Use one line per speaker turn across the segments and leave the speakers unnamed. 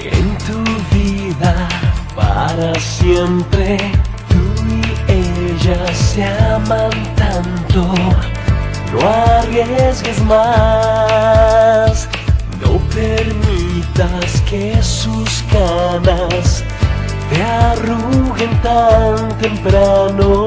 en tu vida para siempre. Tú y ella se aman tanto, no arriesgues más. No permitas que sus canas te arruguen tan temprano.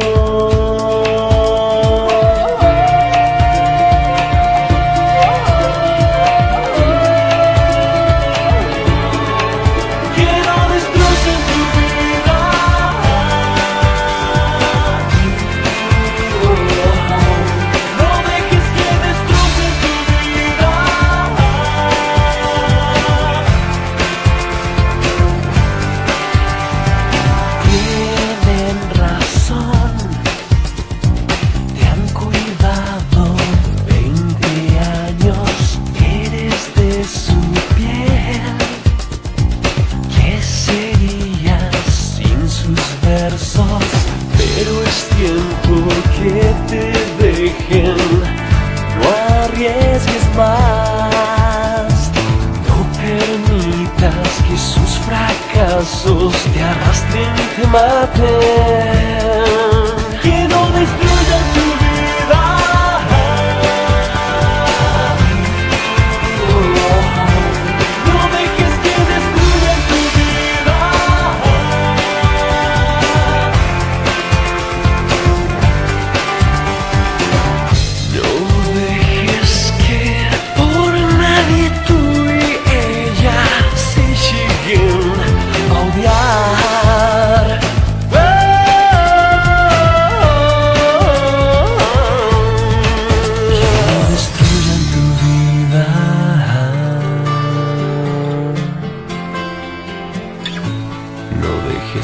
Pero es tiempo que te dejen, no arriesgues más. No permitas que sus fracasos te arrastren y te maten.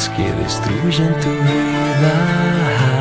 que destruyen tu vida.